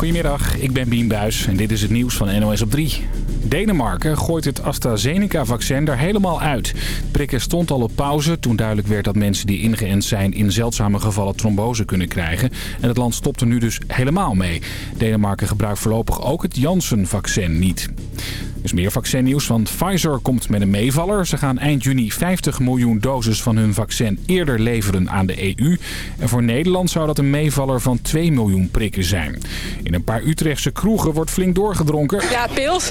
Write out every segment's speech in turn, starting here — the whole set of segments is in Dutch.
Goedemiddag, ik ben Bien Buis en dit is het nieuws van NOS op 3. Denemarken gooit het AstraZeneca-vaccin er helemaal uit. Prikken stond al op pauze toen duidelijk werd dat mensen die ingeënt zijn... in zeldzame gevallen trombose kunnen krijgen. En het land stopt er nu dus helemaal mee. Denemarken gebruikt voorlopig ook het Janssen-vaccin niet. Is meer vaccinnieuws, want Pfizer komt met een meevaller. Ze gaan eind juni 50 miljoen doses van hun vaccin eerder leveren aan de EU. En voor Nederland zou dat een meevaller van 2 miljoen prikken zijn. In een paar Utrechtse kroegen wordt flink doorgedronken. Ja, pils.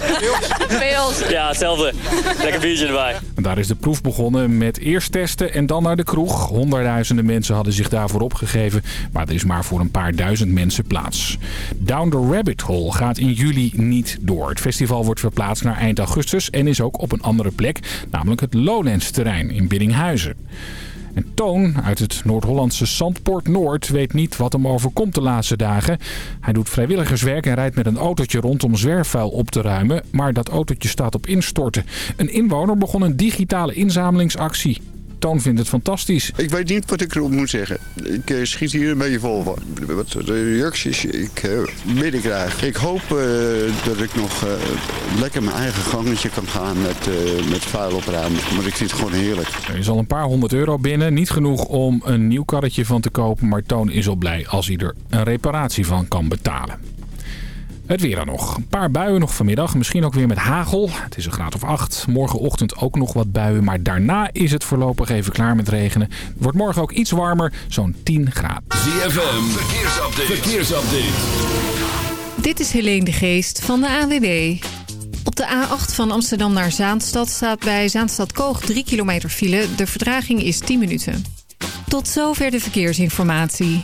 Pils. Ja, hetzelfde. Lekker biertje erbij. En daar is de proef begonnen met eerst testen en dan naar de kroeg. Honderdduizenden mensen hadden zich daarvoor opgegeven, maar er is maar voor een paar duizend mensen plaats. Down the Rabbit Hole gaat in juli niet door. Het festival wordt verplaatst naar eind augustus en is ook op een andere plek, namelijk het Lowlands terrein in Biddinghuizen. En Toon uit het Noord-Hollandse Zandpoort Noord weet niet wat hem overkomt de laatste dagen. Hij doet vrijwilligerswerk en rijdt met een autootje rond om zwerfvuil op te ruimen. Maar dat autootje staat op instorten. Een inwoner begon een digitale inzamelingsactie. Toon vindt het fantastisch. Ik weet niet wat ik erop moet zeggen. Ik uh, schiet hier een beetje vol van. Wat de reacties ik uh, binnenkrijg. Ik hoop uh, dat ik nog lekker mijn eigen gangetje kan gaan met, met vuil opruimen. Maar ik vind het gewoon heerlijk. Er is al een paar honderd euro binnen. Niet genoeg om een nieuw karretje van te kopen. Maar Toon is al blij als hij er een reparatie van kan betalen. Het weer dan nog. Een paar buien nog vanmiddag. Misschien ook weer met hagel. Het is een graad of 8. Morgenochtend ook nog wat buien. Maar daarna is het voorlopig even klaar met regenen. Het wordt morgen ook iets warmer. Zo'n 10 graden. ZFM. Verkeersupdate. Verkeersupdate. Dit is Helene de Geest van de AWB. Op de A8 van Amsterdam naar Zaanstad staat bij Zaanstad Koog 3 kilometer file. De vertraging is 10 minuten. Tot zover de verkeersinformatie.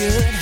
Should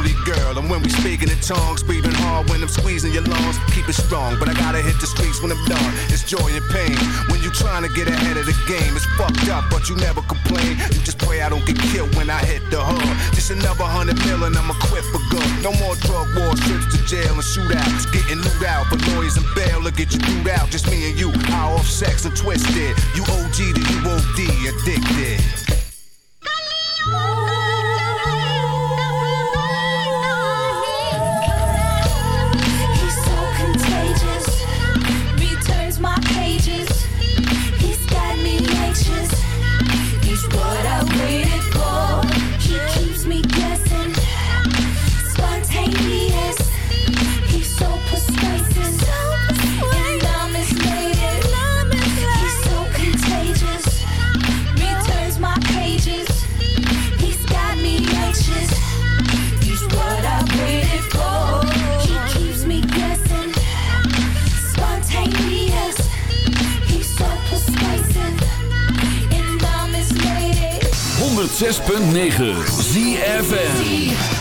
only girl. And when we speaking in tongues, breathing hard when I'm squeezing your lungs. Keep it strong, but I gotta hit the streets when I'm done. It's joy and pain. When you trying to get ahead of the game, it's fucked up, but you never complain. You just pray I don't get killed when I hit the hood. Just another hundred million, I'm equipped for good. No more drug wars, trips to jail and shootouts. Getting loot out for lawyers and bail to get you through out. Just me and you, high off sex and twisted. You OG to you OD, addicted. 106.9 ZFM.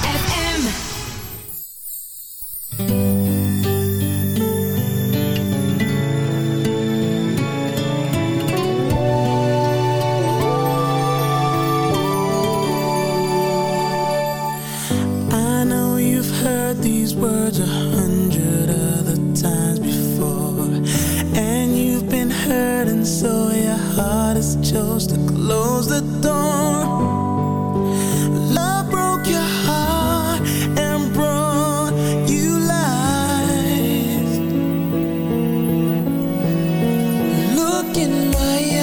My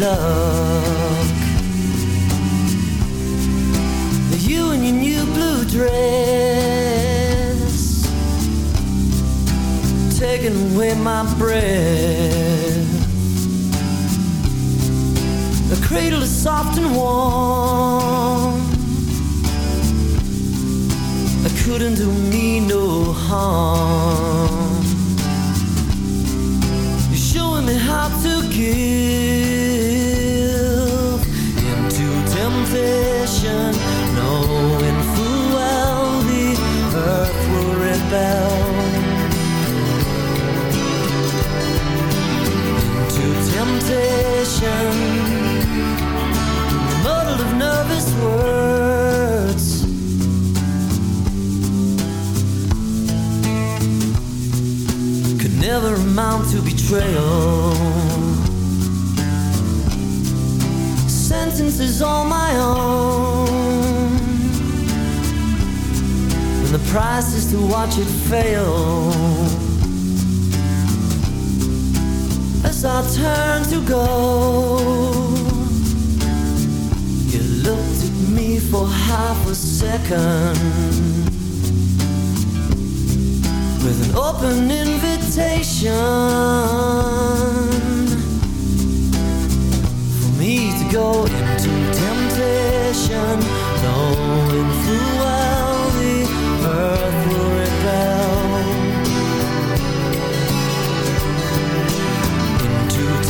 love. As I turned to go, you looked at me for half a second with an open invitation for me to go into temptation, knowing.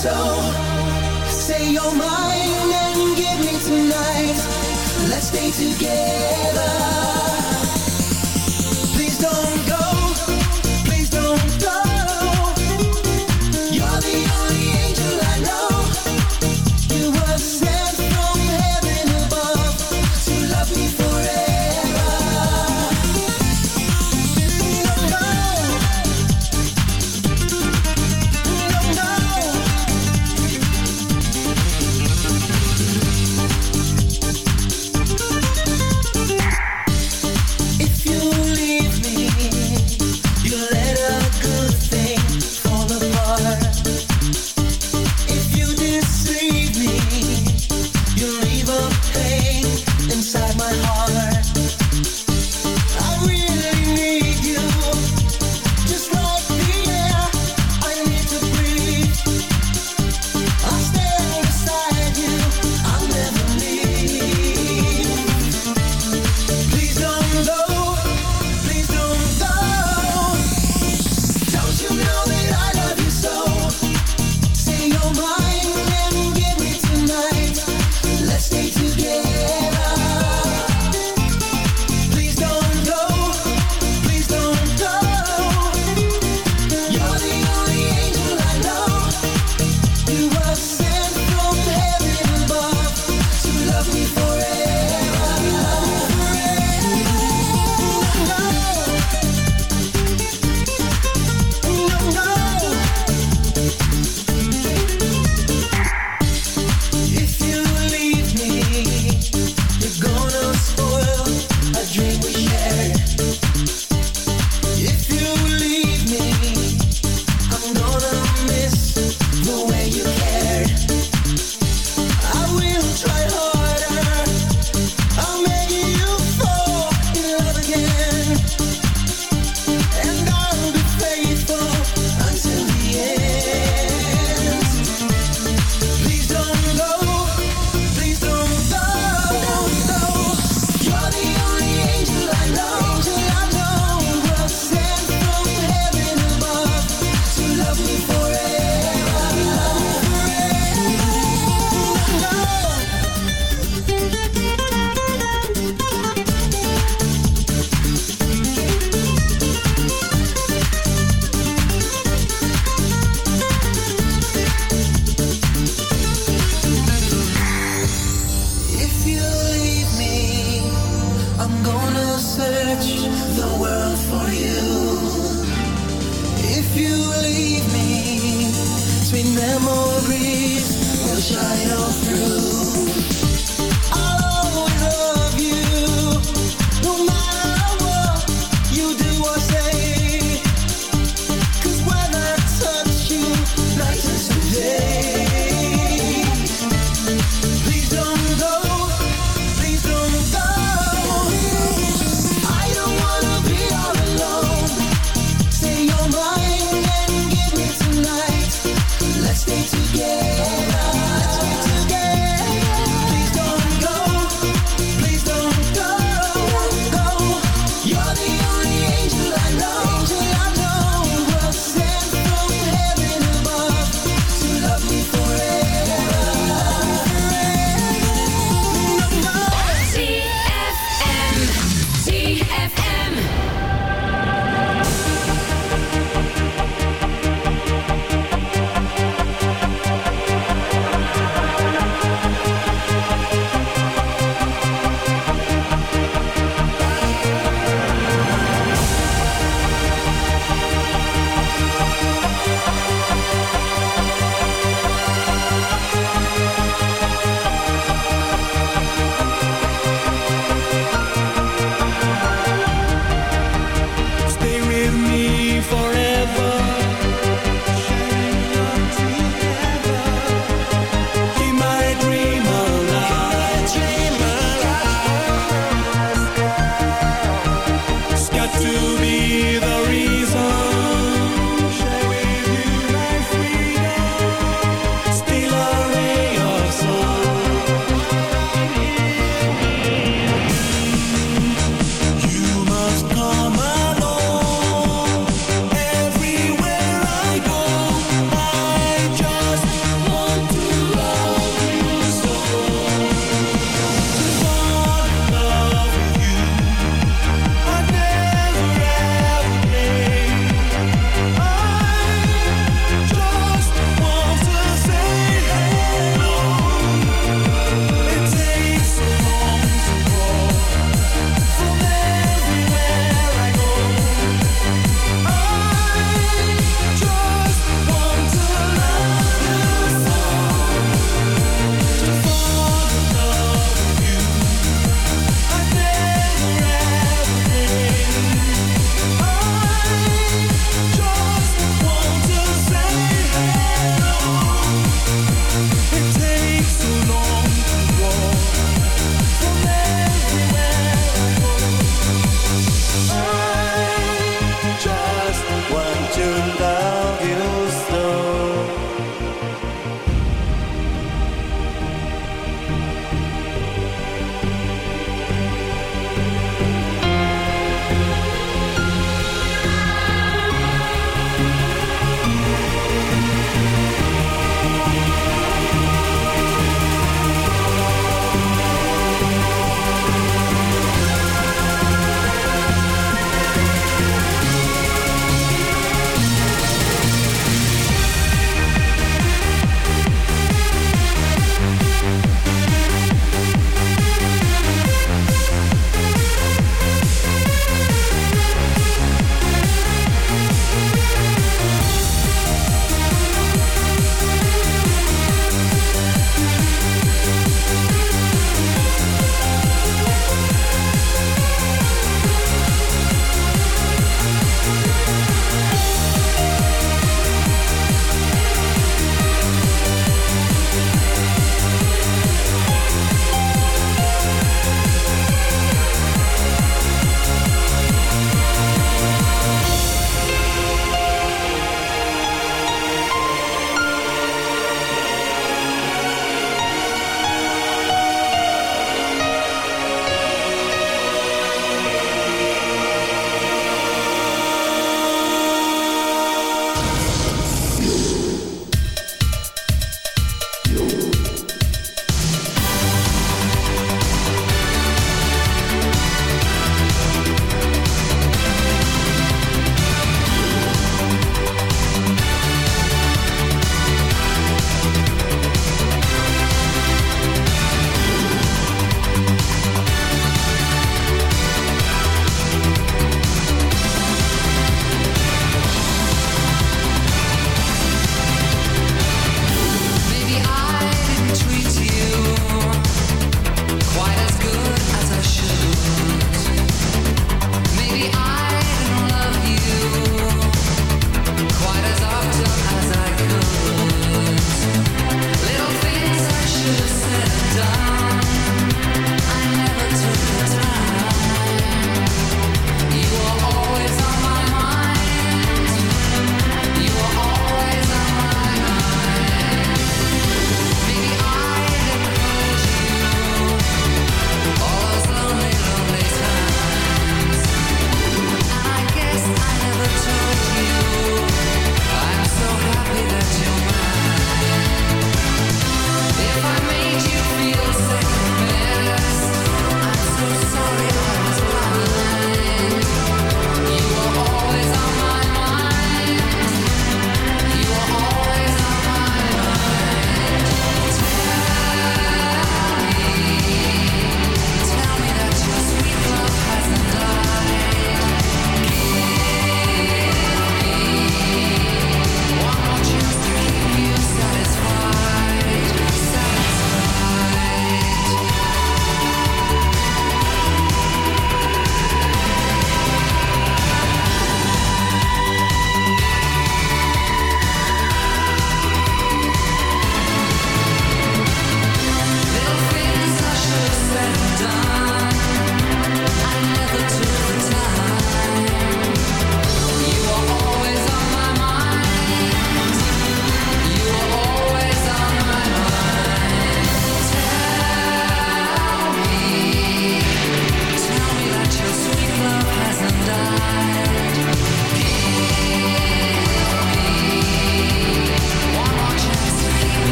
So say you're mine and give me tonight. Let's stay together.